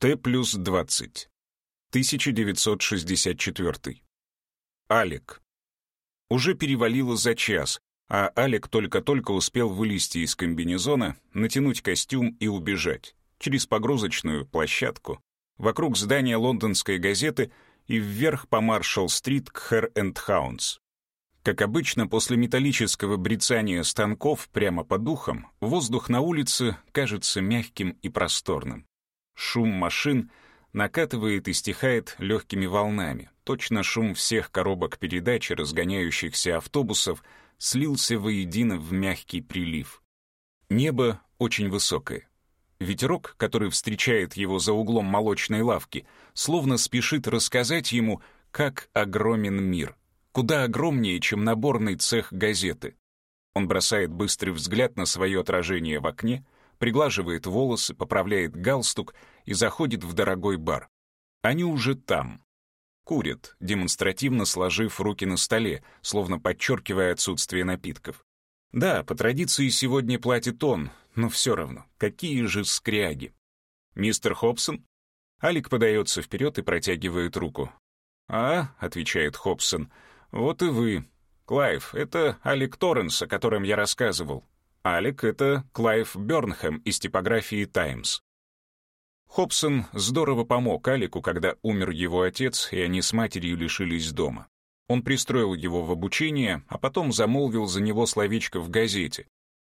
Т плюс 20. 1964. Алек. Уже перевалило за час, а Алек только-только успел вылезти из комбинезона, натянуть костюм и убежать. Через погрузочную площадку, вокруг здания лондонской газеты и вверх по Маршалл-стрит к Хэр энд Хаунс. Как обычно, после металлического брецания станков прямо по духам, воздух на улице кажется мягким и просторным. Шум машин накатывает и стихает легкими волнами. Точно шум всех коробок передач и разгоняющихся автобусов слился воедино в мягкий прилив. Небо очень высокое. Ветерок, который встречает его за углом молочной лавки, словно спешит рассказать ему, как огромен мир, куда огромнее, чем наборный цех газеты. Он бросает быстрый взгляд на свое отражение в окне — приглаживает волосы, поправляет галстук и заходит в дорогой бар. Они уже там. Курят, демонстративно сложив руки на столе, словно подчеркивая отсутствие напитков. Да, по традиции сегодня платит он, но все равно, какие же скряги. «Мистер Хобсон?» Алик подается вперед и протягивает руку. «А», — отвечает Хобсон, — «вот и вы. Клайв, это Алик Торренс, о котором я рассказывал. Алек — это Клайв Бёрнхэм из типографии «Таймс». Хобсон здорово помог Алику, когда умер его отец, и они с матерью лишились дома. Он пристроил его в обучение, а потом замолвил за него словечко в газете.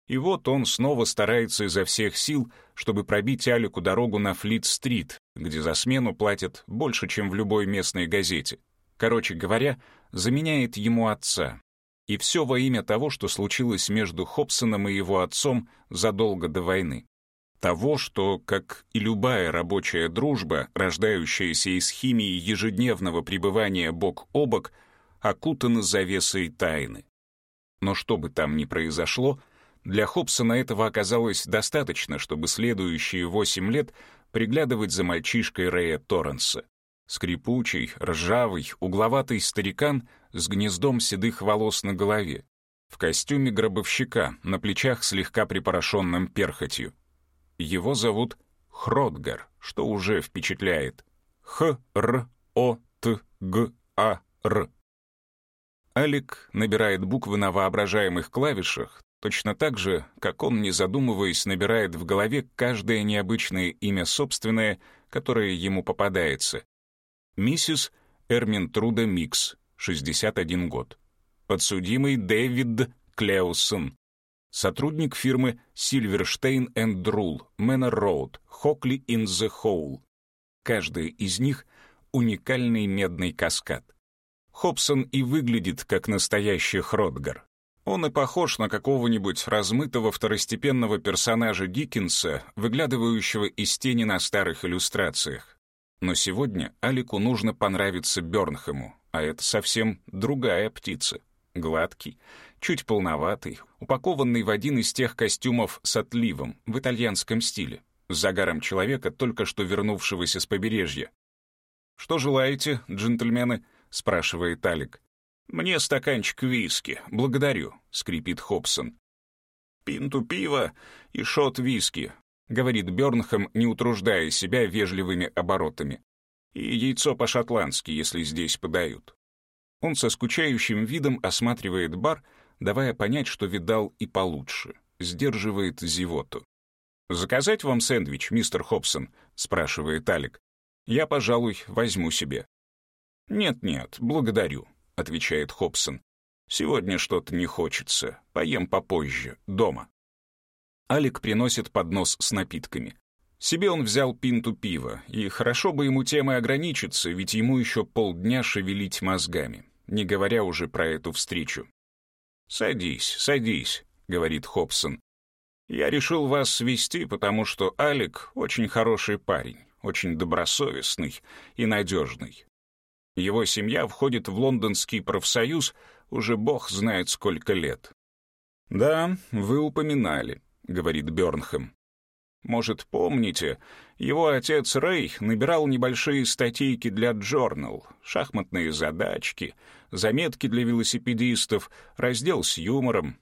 И вот он снова старается изо всех сил, чтобы пробить Алику дорогу на Флит-стрит, где за смену платят больше, чем в любой местной газете. Короче говоря, заменяет ему отца, и все во имя того, что случилось между Хобсоном и его отцом задолго до войны. Того, что, как и любая рабочая дружба, рождающаяся из химии ежедневного пребывания бок о бок, окутана завесой тайны. Но что бы там ни произошло, для Хобсона этого оказалось достаточно, чтобы следующие восемь лет приглядывать за мальчишкой Рэя Торренса. Скрипучий, ржавый, угловатый старикан с гнездом седых волос на голове, в костюме гробовщика, на плечах слегка припорошенным перхотью. Его зовут Хродгар, что уже впечатляет. Х-Р-О-Т-Г-А-Р. Алик набирает буквы на воображаемых клавишах, точно так же, как он, не задумываясь, набирает в голове каждое необычное имя собственное, которое ему попадается, Миссис Эрминтруда Микс, 61 год. Подсудимый Дэвид Клеусон. Сотрудник фирмы Silverstein and Rule, Manor Road, Hockley in the Hole. Каждый из них — уникальный медный каскад. Хобсон и выглядит как настоящий Хродгар. Он и похож на какого-нибудь размытого второстепенного персонажа Диккенса, выглядывающего из тени на старых иллюстрациях. Но сегодня Алику нужно понравиться Бёрнхэму, а это совсем другая птица. Гладкий, чуть полноватый, упакованный в один из тех костюмов с отливом в итальянском стиле, с загаром человека, только что вернувшегося с побережья. «Что желаете, джентльмены?» — спрашивает Алик. «Мне стаканчик виски, благодарю», — скрипит Хобсон. «Пинту пива и шот виски, — говорит Бёрнхэм, не утруждая себя вежливыми оборотами. «И яйцо по-шотландски, если здесь подают». Он со скучающим видом осматривает бар, давая понять, что видал и получше, сдерживает зевоту. «Заказать вам сэндвич, мистер Хобсон?» — спрашивает Алик. «Я, пожалуй, возьму себе». «Нет-нет, благодарю», — отвечает Хобсон. «Сегодня что-то не хочется. Поем попозже, дома». Алик приносит поднос с напитками. Себе он взял пинту пива, и хорошо бы ему темой ограничиться, ведь ему еще полдня шевелить мозгами, не говоря уже про эту встречу. «Садись, садись», — говорит Хобсон. «Я решил вас свести, потому что Алик очень хороший парень, очень добросовестный и надежный. Его семья входит в лондонский профсоюз уже бог знает сколько лет. Да, вы упоминали. — говорит Бёрнхэм. Может, помните, его отец Рэй набирал небольшие статейки для Journal, шахматные задачки, заметки для велосипедистов, раздел с юмором.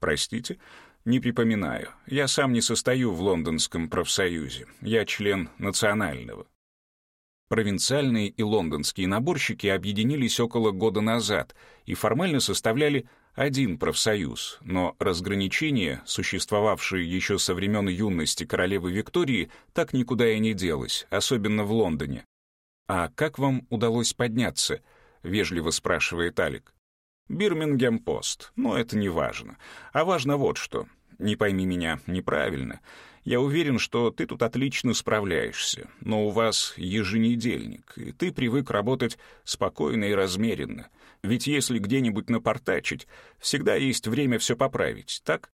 Простите, Не припоминаю. Я сам не состою в лондонском профсоюзе. Я член национального. Провинциальные и лондонские наборщики объединились около года назад и формально составляли один профсоюз, но разграничение, существовавшее еще со времен юности королевы Виктории, так никуда и не делось, особенно в Лондоне. «А как вам удалось подняться?» — вежливо спрашивает Алик. «Бирмингем-пост. Но это не важно. А важно вот что. Не пойми меня неправильно. Я уверен, что ты тут отлично справляешься, но у вас еженедельник, и ты привык работать спокойно и размеренно. Ведь если где-нибудь напортачить, всегда есть время все поправить, так?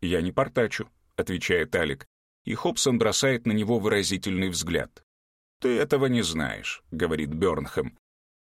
«Я не портачу», — отвечает Алик, и Хобсон бросает на него выразительный взгляд. «Ты этого не знаешь», — говорит Бёрнхэм.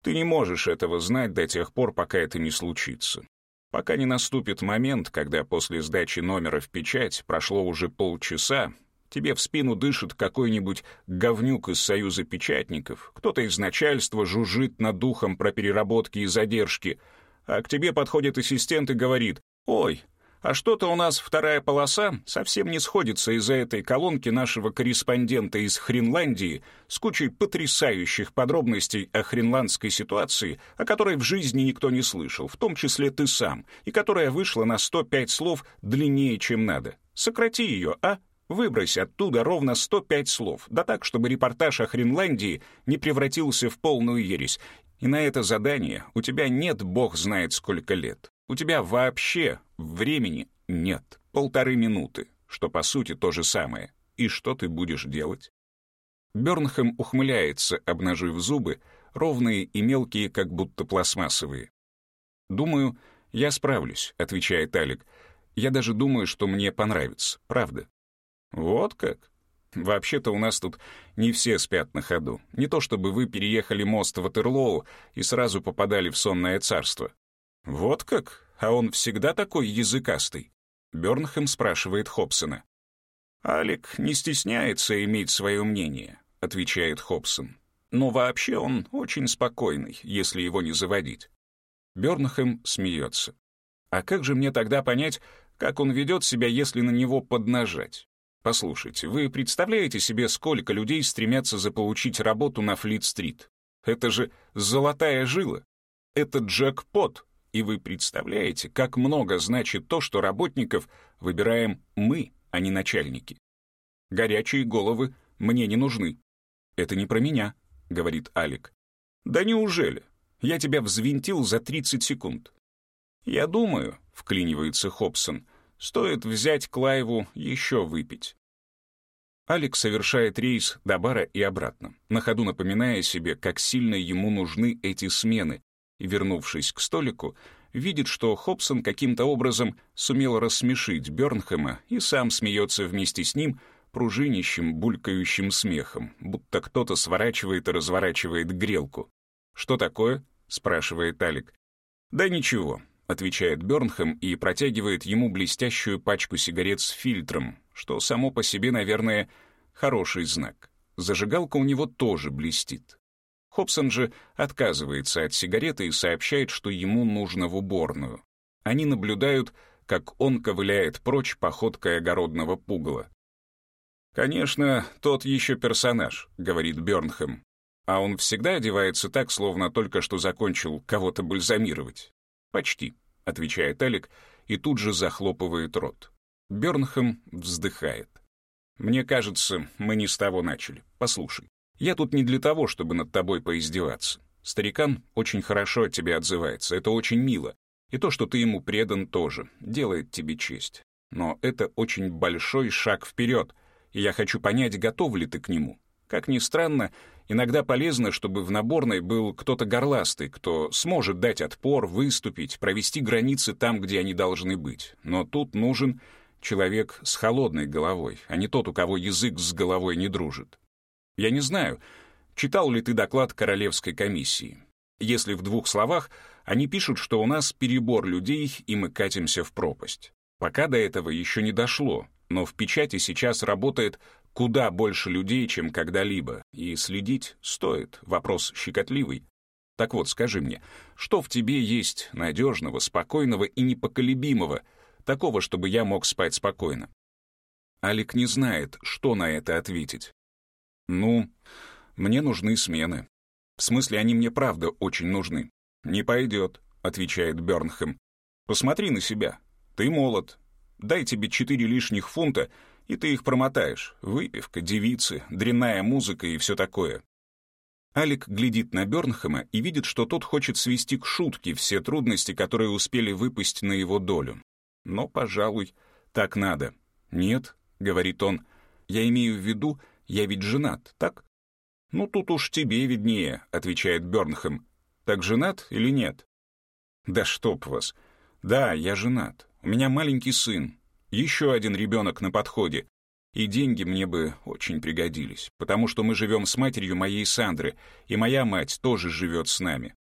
«Ты не можешь этого знать до тех пор, пока это не случится. Пока не наступит момент, когда после сдачи номера в печать прошло уже полчаса, тебе в спину дышит какой-нибудь говнюк из союза печатников, кто-то из начальства жужжит над духом про переработки и задержки, а к тебе подходит ассистент и говорит «Ой, а что-то у нас вторая полоса совсем не сходится из-за этой колонки нашего корреспондента из Хренландии с кучей потрясающих подробностей о хренландской ситуации, о которой в жизни никто не слышал, в том числе ты сам, и которая вышла на 105 слов длиннее, чем надо. Сократи ее, а? Выбрось оттуда ровно 105 слов, да так, чтобы репортаж о Хренландии не превратился в полную ересь. И на это задание у тебя нет бог знает сколько лет. У тебя вообще времени нет. Полторы минуты, что по сути то же самое. И что ты будешь делать? Бёрнхэм ухмыляется, обнажив зубы, ровные и мелкие, как будто пластмассовые. «Думаю, я справлюсь», — отвечает Алик. «Я даже думаю, что мне понравится, правда». «Вот как?» Вообще-то у нас тут не все спят на ходу. Не то чтобы вы переехали мост в Ватерлоу и сразу попадали в сонное царство. «Вот как? А он всегда такой языкастый?» Бёрнхэм спрашивает Хобсона. «Алик не стесняется иметь свое мнение», — отвечает Хобсон. «Но вообще он очень спокойный, если его не заводить». Бёрнхэм смеется. «А как же мне тогда понять, как он ведет себя, если на него поднажать? Послушайте, вы представляете себе, сколько людей стремятся заполучить работу на Флит-стрит? Это же золотая жила. Это джекпот. И вы представляете, как много значит то, что работников выбираем мы, а не начальники. Горячие головы мне не нужны. Это не про меня, говорит Алик. Да неужели? Я тебя взвинтил за 30 секунд. Я думаю, вклинивается Хобсон, стоит взять Клайву еще выпить. Алекс совершает рейс до бара и обратно, на ходу напоминая себе, как сильно ему нужны эти смены, и, вернувшись к столику, видит, что Хобсон каким-то образом сумел рассмешить Бёрнхэма и сам смеется вместе с ним пружинищим, булькающим смехом, будто кто-то сворачивает и разворачивает грелку. «Что такое?» — спрашивает Алик. «Да ничего», — отвечает Бёрнхэм и протягивает ему блестящую пачку сигарет с фильтром, что само по себе, наверное, хороший знак. Зажигалка у него тоже блестит. Хобсон же отказывается от сигареты и сообщает, что ему нужно в уборную. Они наблюдают, как он ковыляет прочь походкой огородного пугала. «Конечно, тот еще персонаж», — говорит Бёрнхэм. «А он всегда одевается так, словно только что закончил кого-то бальзамировать». «Почти», — отвечает Элик и тут же захлопывает рот. Бёрнхэм вздыхает. «Мне кажется, мы не с того начали. Послушай. Я тут не для того, чтобы над тобой поиздеваться. Старикан очень хорошо от тебя отзывается, это очень мило. И то, что ты ему предан, тоже делает тебе честь. Но это очень большой шаг вперед, и я хочу понять, готов ли ты к нему. Как ни странно, иногда полезно, чтобы в наборной был кто-то горластый, кто сможет дать отпор, выступить, провести границы там, где они должны быть. Но тут нужен человек с холодной головой, а не тот, у кого язык с головой не дружит. Я не знаю, читал ли ты доклад Королевской комиссии. Если в двух словах, они пишут, что у нас перебор людей, и мы катимся в пропасть. Пока до этого еще не дошло, но в печати сейчас работает куда больше людей, чем когда-либо, и следить стоит, вопрос щекотливый. Так вот, скажи мне, что в тебе есть надежного, спокойного и непоколебимого, Такого, чтобы я мог спать спокойно. Алик не знает, что на это ответить. «Ну, мне нужны смены. В смысле, они мне правда очень нужны». «Не пойдет», — отвечает Бёрнхэм. «Посмотри на себя. Ты молод. Дай тебе четыре лишних фунта, и ты их промотаешь. Выпивка, девицы, дрянная музыка и все такое. Алик глядит на Бёрнхэма и видит, что тот хочет свести к шутке все трудности, которые успели выпасть на его долю. Но, пожалуй, так надо. «Нет», — говорит он, — «я имею в виду, я ведь женат, так?» «Ну, тут уж тебе виднее», — отвечает Бёрнхэм. «Так женат или нет?» «Да чтоб вас! Да, я женат. У меня маленький сын. Еще один ребенок на подходе. И деньги мне бы очень пригодились, потому что мы живем с матерью моей Сандры, и моя мать тоже живет с нами.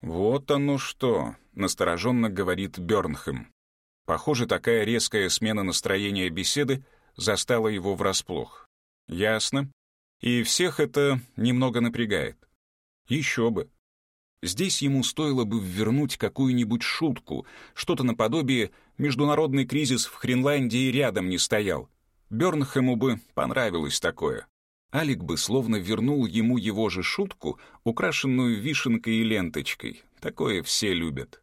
«Вот оно что», — настороженно говорит Бёрнхэм. Похоже, такая резкая смена настроения беседы застала его врасплох. «Ясно. И всех это немного напрягает. Еще бы. Здесь ему стоило бы вернуть какую-нибудь шутку, что-то наподобие «международный кризис в Хренландии рядом не стоял», Бёрнхэму бы понравилось такое. Алик бы словно вернул ему его же шутку, украшенную вишенкой и ленточкой. Такое все любят.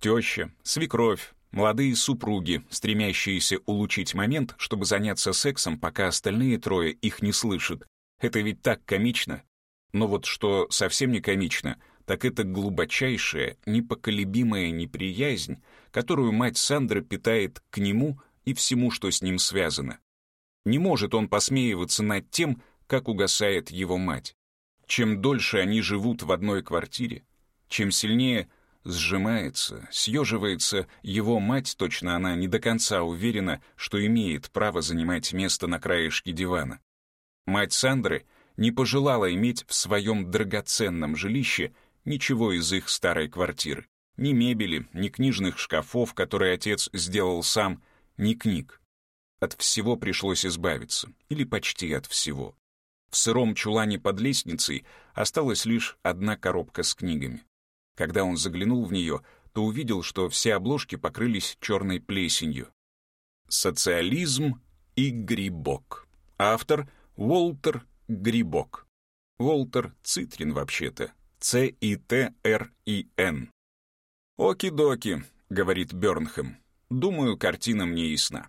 Теща, свекровь, молодые супруги, стремящиеся улучшить момент, чтобы заняться сексом, пока остальные трое их не слышат. Это ведь так комично. Но вот что совсем не комично, так это глубочайшая, непоколебимая неприязнь, которую мать Сандры питает к нему и всему, что с ним связано. Не может он посмеиваться над тем, как угасает его мать. Чем дольше они живут в одной квартире, чем сильнее сжимается, съеживается его мать, точно она не до конца уверена, что имеет право занимать место на краешке дивана. Мать Сандры не пожелала иметь в своем драгоценном жилище ничего из их старой квартиры. Ни мебели, ни книжных шкафов, которые отец сделал сам, ни книг. От всего пришлось избавиться, или почти от всего. В сыром чулане под лестницей осталась лишь одна коробка с книгами. Когда он заглянул в нее, то увидел, что все обложки покрылись черной плесенью. «Социализм и грибок». Автор — Уолтер Грибок. Уолтер Цитрин, вообще-то. Ц-И-Т-Р-И-Н. «Оки-доки», — говорит Бёрнхэм. «Думаю, картина мне ясна.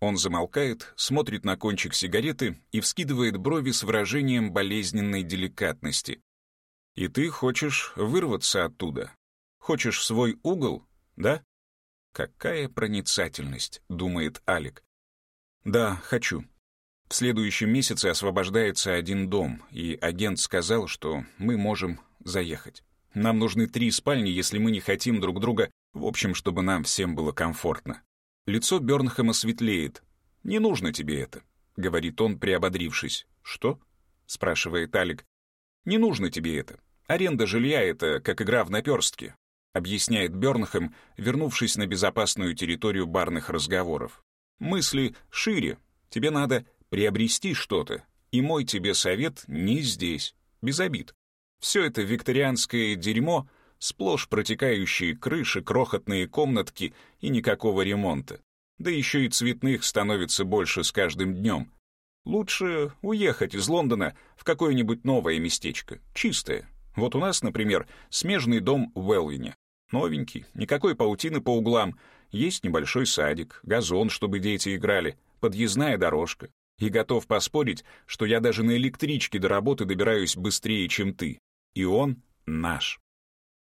Он замолкает, смотрит на кончик сигареты и вскидывает брови с выражением болезненной деликатности. «И ты хочешь вырваться оттуда? Хочешь свой угол, да?» «Какая проницательность», — думает Алик. «Да, хочу. В следующем месяце освобождается один дом, и агент сказал, что мы можем заехать. Нам нужны три спальни, если мы не хотим друг друга, в общем, чтобы нам всем было комфортно. Лицо Бёрнхэма светлеет. «Не нужно тебе это», — говорит он, приободрившись. «Что?» — спрашивает Алик. «Не нужно тебе это. Аренда жилья — это как игра в наперстке», — объясняет Бёрнхэм, вернувшись на безопасную территорию барных разговоров. «Мысли шире. Тебе надо приобрести что-то. И мой тебе совет не здесь, без обид. Все это викторианское дерьмо Сплошь протекающие крыши, крохотные комнатки и никакого ремонта. Да еще и цветных становится больше с каждым днем. Лучше уехать из Лондона в какое-нибудь новое местечко, чистое. Вот у нас, например, смежный дом в Уэлвине. Новенький, никакой паутины по углам, есть небольшой садик, газон, чтобы дети играли, подъездная дорожка. И готов поспорить, что я даже на электричке до работы добираюсь быстрее, чем ты. И он наш.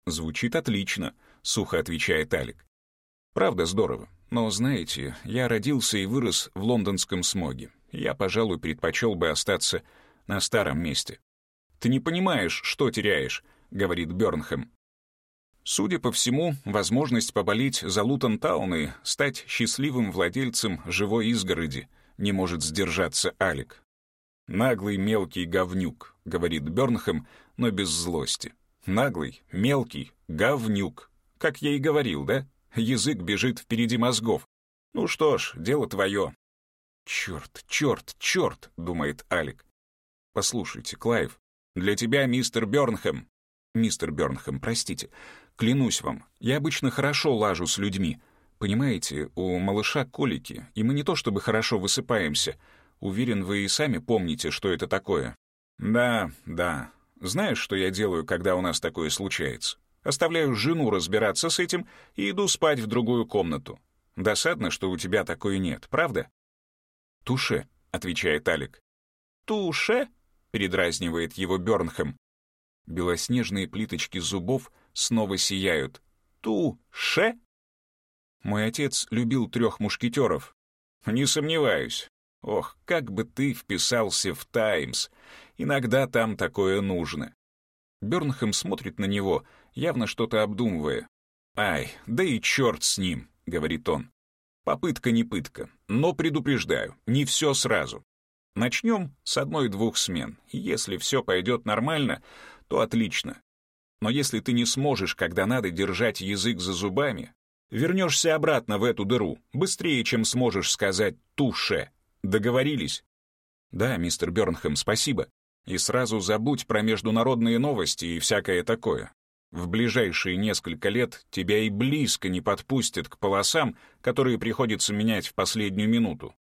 «Звучит отлично», — сухо отвечает Алик. «Правда здорово. Но, знаете, я родился и вырос в лондонском смоге. Я, пожалуй, предпочел бы остаться на старом месте». «Ты не понимаешь, что теряешь», — говорит Бёрнхэм. Судя по всему, возможность поболеть за Лутон-таун и стать счастливым владельцем живой изгороди не может сдержаться Алик. «Наглый мелкий говнюк», — говорит Бёрнхэм, но без злости. Наглый, мелкий, говнюк. Как я и говорил, да? Язык бежит впереди мозгов. Ну что ж, дело твое. Черт, черт, черт, думает Алик. Послушайте, Клайв, для тебя мистер Бёрнхэм. Мистер Бёрнхэм, простите. Клянусь вам, я обычно хорошо лажу с людьми. Понимаете, у малыша колики, и мы не то чтобы хорошо высыпаемся. Уверен, вы и сами помните, что это такое. Да, да. Знаешь, что я делаю, когда у нас такое случается? Оставляю жену разбираться с этим и иду спать в другую комнату. Досадно, что у тебя такой нет, правда? Туше, отвечает Алик. Туше? Передразнивает его Бёрнхэм. Белоснежные плиточки зубов снова сияют. Туше? Мой отец любил трех мушкетеров. Не сомневаюсь. Ох, как бы ты вписался в «Таймс». Иногда там такое нужно. Бёрнхэм смотрит на него, явно что-то обдумывая. «Ай, да и черт с ним», — говорит он. «Попытка не пытка, но предупреждаю, не все сразу. Начнем с одной-двух смен. Если все пойдет нормально, то отлично. Но если ты не сможешь, когда надо, держать язык за зубами, вернешься обратно в эту дыру, быстрее, чем сможешь сказать «туше». Договорились? Да, мистер Бёрнхэм, спасибо. И сразу забудь про международные новости и всякое такое. В ближайшие несколько лет тебя и близко не подпустят к полосам, которые приходится менять в последнюю минуту.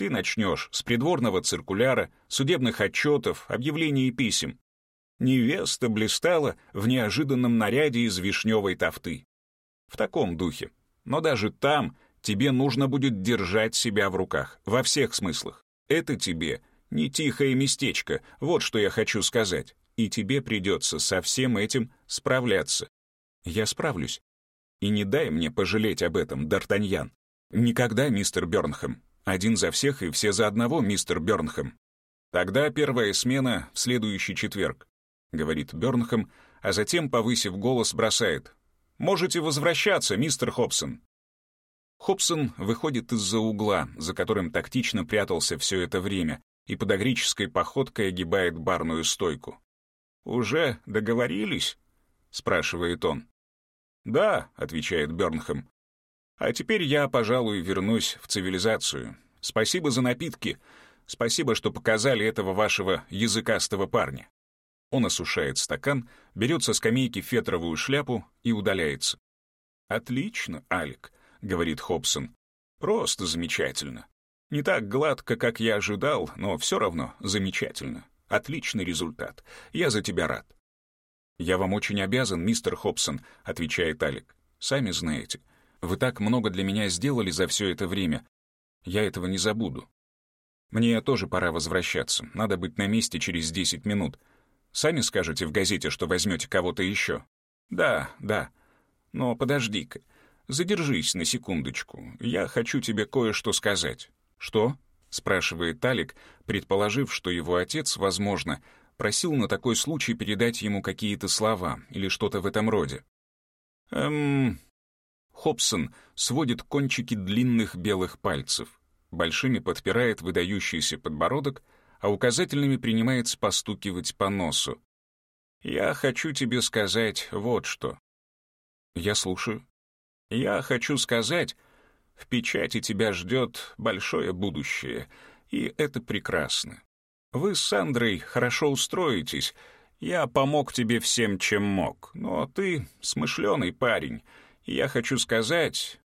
Ты начнешь с придворного циркуляра, судебных отчетов, объявлений и писем. Невеста блистала в неожиданном наряде из вишневой тофты. В таком духе. Но даже там тебе нужно будет держать себя в руках, во всех смыслах. Это тебе не тихое местечко, вот что я хочу сказать. И тебе придется со всем этим справляться. Я справлюсь. И не дай мне пожалеть об этом, Д'Артаньян. Никогда, мистер Бёрнхэм. Один за всех и все за одного, мистер Бёрнхэм. Тогда первая смена в следующий четверг, говорит Бёрнхэм, а затем, повысив голос, бросает. «Можете возвращаться, мистер Хобсон. Хобсон выходит из-за угла, за которым тактично прятался все это время, и подогрической походкой огибает барную стойку. «Уже договорились?» — спрашивает он. «Да», — отвечает Бёрнхэм. «А теперь я, пожалуй, вернусь в цивилизацию. Спасибо за напитки. Спасибо, что показали этого вашего языкастого парня». Он осушает стакан, берет со скамейки фетровую шляпу и удаляется. «Отлично, Алик. — говорит Хобсон. «Просто замечательно. Не так гладко, как я ожидал, но все равно замечательно. Отличный результат. Я за тебя рад». «Я вам очень обязан, мистер Хобсон», — отвечает Алик. «Сами знаете, вы так много для меня сделали за все это время. Я этого не забуду. Мне тоже пора возвращаться. Надо быть на месте через 10 минут. Сами скажете в газете, что возьмете кого-то еще?» «Да, да. Но подожди-ка. Задержись на секундочку. Я хочу тебе кое-что сказать. Что? спрашивает Талик, предположив, что его отец, возможно, просил на такой случай передать ему какие-то слова или что-то в этом роде. Эм... Хобсон сводит кончики длинных белых пальцев, большими подпирает выдающийся подбородок, а указательными принимается постукивать по носу. «Я хочу тебе сказать вот что». «Я слушаю». Я хочу сказать, в печати тебя ждет большое будущее, и это прекрасно. Вы с Сандрой хорошо устроитесь, я помог тебе всем, чем мог, но ты смышленый парень, я хочу сказать,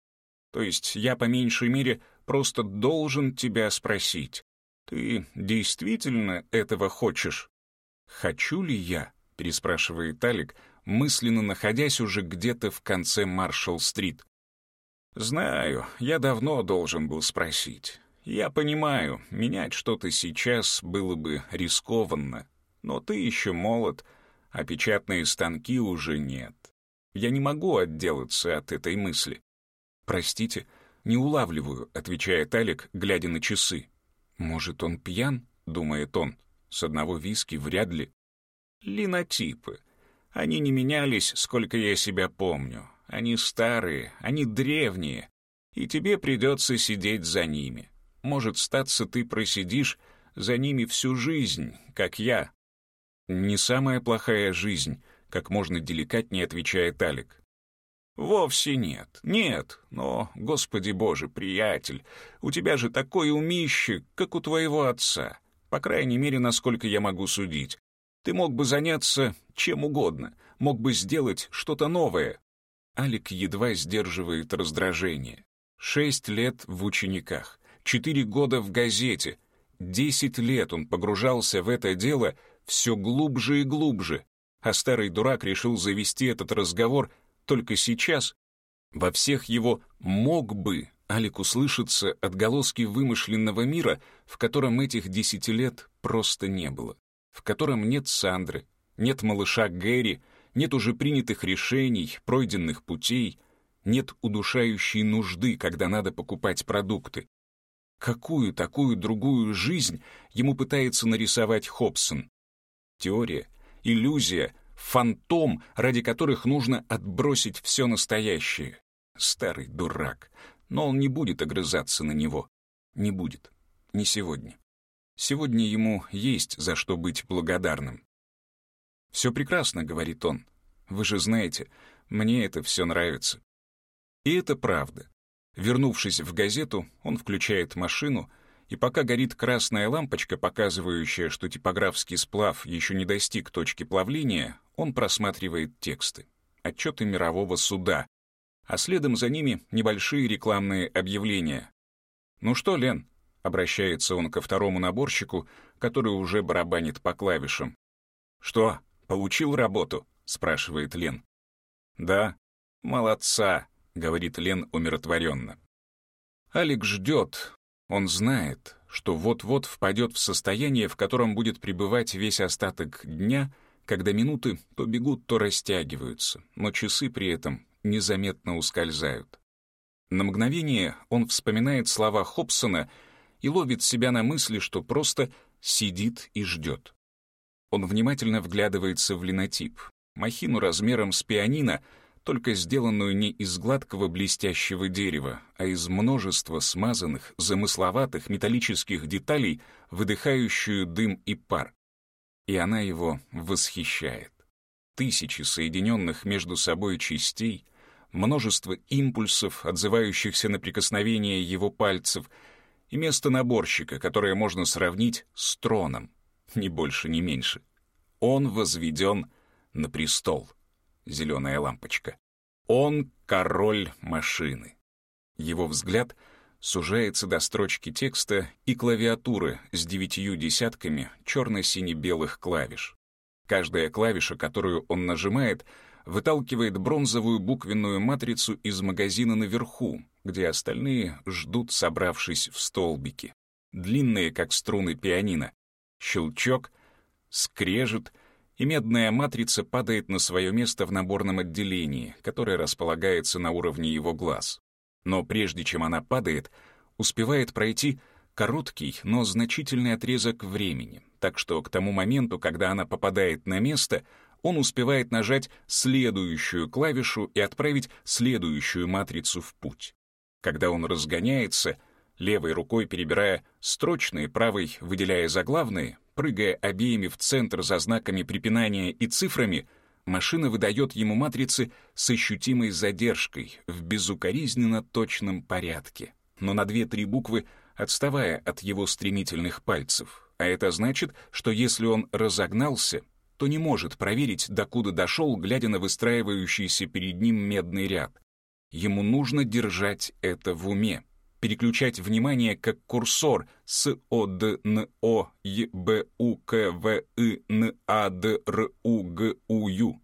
то есть я по меньшей мере просто должен тебя спросить, ты действительно этого хочешь? «Хочу ли я?» — переспрашивает Алик, мысленно находясь уже где-то в конце Маршалл-стрит. «Знаю, я давно должен был спросить. Я понимаю, менять что-то сейчас было бы рискованно, но ты еще молод, а печатные станки уже нет. Я не могу отделаться от этой мысли». «Простите, не улавливаю», — отвечает Алик, глядя на часы. «Может, он пьян?» — думает он. «С одного виски вряд ли». «Линотипы», они не менялись, сколько я себя помню. Они старые, они древние, и тебе придется сидеть за ними. Может, статься ты просидишь за ними всю жизнь, как я. Не самая плохая жизнь, как можно деликатнее отвечает Алик. Вовсе нет, нет, но, Господи Боже, приятель, у тебя же такое умище, как у твоего отца, по крайней мере, насколько я могу судить. Ты мог бы заняться чем угодно, мог бы сделать что-то новое. Алик едва сдерживает раздражение. Шесть лет в учениках, четыре года в газете, десять лет он погружался в это дело все глубже и глубже, а старый дурак решил завести этот разговор только сейчас. Во всех его «мог бы» Алик услышится отголоски вымышленного мира, в котором этих десяти лет просто не было, в котором нет Сандры, нет малыша Гэри, нет уже принятых решений, пройденных путей, нет удушающей нужды, когда надо покупать продукты. Какую такую другую жизнь ему пытается нарисовать Хобсон? Теория, иллюзия, фантом, ради которых нужно отбросить все настоящее. Старый дурак. Но он не будет огрызаться на него. Не будет. Не сегодня. Сегодня ему есть за что быть благодарным. «Все прекрасно», — говорит он. «Вы же знаете, мне это все нравится». И это правда. Вернувшись в газету, он включает машину, и пока горит красная лампочка, показывающая, что типографский сплав еще не достиг точки плавления, он просматривает тексты. Отчеты мирового суда, а следом за ними небольшие рекламные объявления. «Ну что, Лен?» — обращается он ко второму наборщику, который уже барабанит по клавишам. «Что, получил работу?» — спрашивает Лен. «Да». «Молодца», — говорит Лен умиротворенно. Алик ждет. Он знает, что вот-вот впадет в состояние, в котором будет пребывать весь остаток дня, когда минуты то бегут, то растягиваются, но часы при этом незаметно ускользают. На мгновение он вспоминает слова Хобсона и ловит себя на мысли, что просто сидит и ждет. Он внимательно вглядывается в линотип, махину размером с пианино — только сделанную не из гладкого блестящего дерева, а из множества смазанных, замысловатых металлических деталей, выдыхающую дым и пар. И она его восхищает. Тысячи соединенных между собой частей, множество импульсов, отзывающихся на прикосновение его пальцев, и место наборщика, которое можно сравнить с троном, ни больше, ни меньше. Он возведен на престол зеленая лампочка. Он король машины. Его взгляд сужается до строчки текста и клавиатуры с девятью десятками черно-сине-белых клавиш. Каждая клавиша, которую он нажимает, выталкивает бронзовую буквенную матрицу из магазина наверху, где остальные ждут, собравшись в столбики. Длинные, как струны пианино. Щелчок, скрежет — и медная матрица падает на свое место в наборном отделении, которое располагается на уровне его глаз. Но прежде чем она падает, успевает пройти короткий, но значительный отрезок времени, так что к тому моменту, когда она попадает на место, он успевает нажать следующую клавишу и отправить следующую матрицу в путь. Когда он разгоняется, левой рукой перебирая строчные, правой выделяя заглавные, прыгая обеими в центр за знаками препинания и цифрами, машина выдает ему матрицы с ощутимой задержкой в безукоризненно точном порядке, но на две-три буквы отставая от его стремительных пальцев. А это значит, что если он разогнался, то не может проверить, докуда дошел, глядя на выстраивающийся перед ним медный ряд. Ему нужно держать это в уме переключать внимание как курсор с О, Д, Н, О, Е, Б, У, К, В, И, Н, А, Д, Р, У, Г, У, Ю.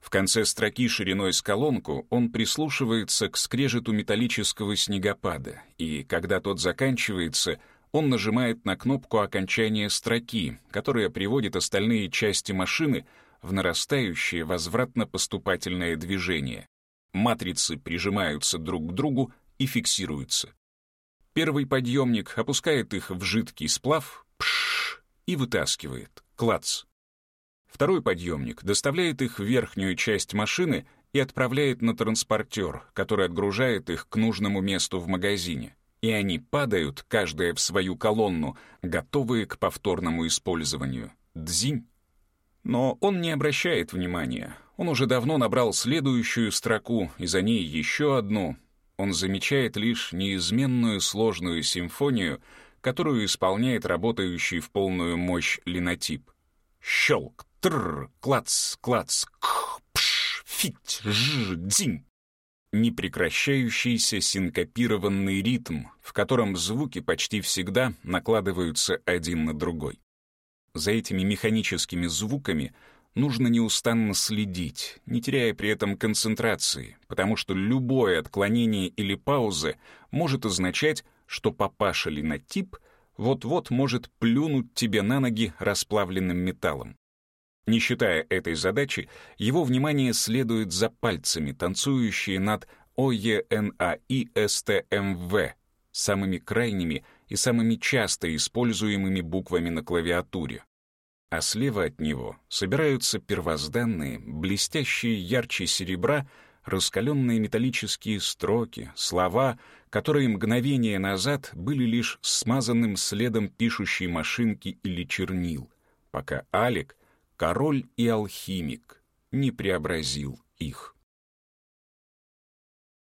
В конце строки шириной с колонку он прислушивается к скрежету металлического снегопада, и когда тот заканчивается, он нажимает на кнопку окончания строки, которая приводит остальные части машины в нарастающее возвратно-поступательное движение. Матрицы прижимаются друг к другу, и фиксируются. Первый подъемник опускает их в жидкий сплав пш, и вытаскивает. Клац. Второй подъемник доставляет их в верхнюю часть машины и отправляет на транспортер, который отгружает их к нужному месту в магазине. И они падают, каждая в свою колонну, готовые к повторному использованию. Дзинь. Но он не обращает внимания. Он уже давно набрал следующую строку, и за ней еще одну, он замечает лишь неизменную сложную симфонию, которую исполняет работающий в полную мощь линотип. Щелк, тррр, клац, клац, кх, пш, фить, ж, дзинь. непрекращающийся синкопированный ритм, в котором звуки почти всегда накладываются один на другой. За этими механическими звуками нужно неустанно следить, не теряя при этом концентрации, потому что любое отклонение или пауза может означать, что папаша линотип вот-вот может плюнуть тебе на ноги расплавленным металлом. Не считая этой задачи, его внимание следует за пальцами, танцующие над ОЕНАИСТМВ, самыми крайними и самыми часто используемыми буквами на клавиатуре. А слева от него собираются первозданные, блестящие ярче серебра, раскаленные металлические строки, слова, которые мгновение назад были лишь смазанным следом пишущей машинки или чернил, пока Алик — король и алхимик, не преобразил их.